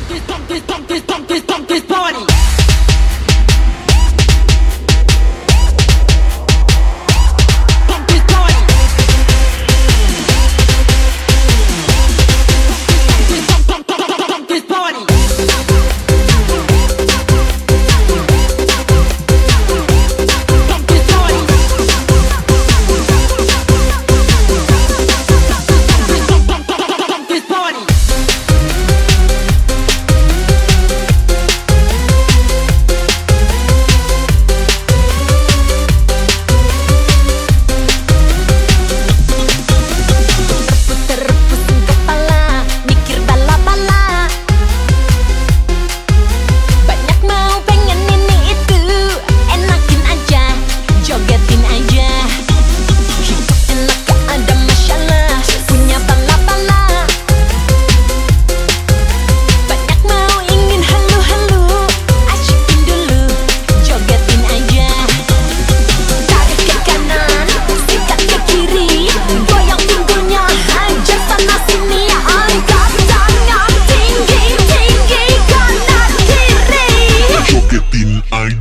dump this, dump this, dump this, dump this, dump this party.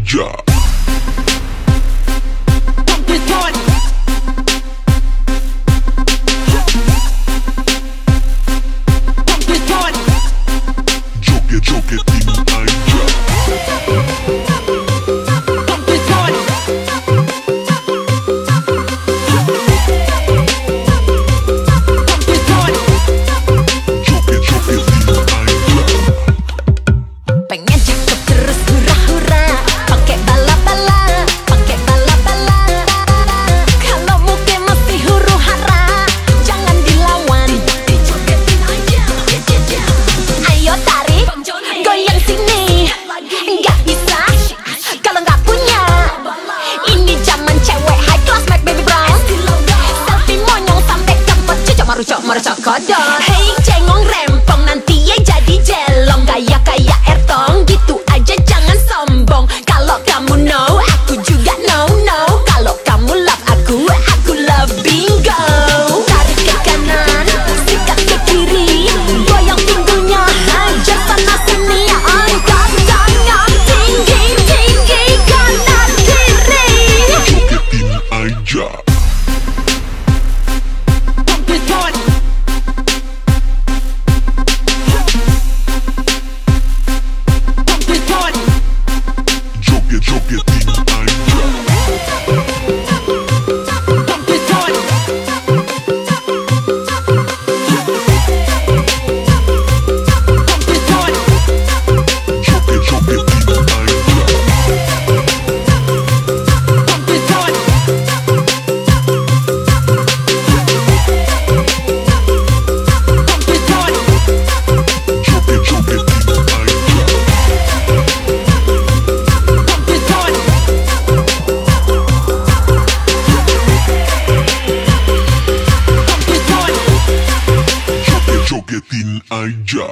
job. job. Marketing Allá.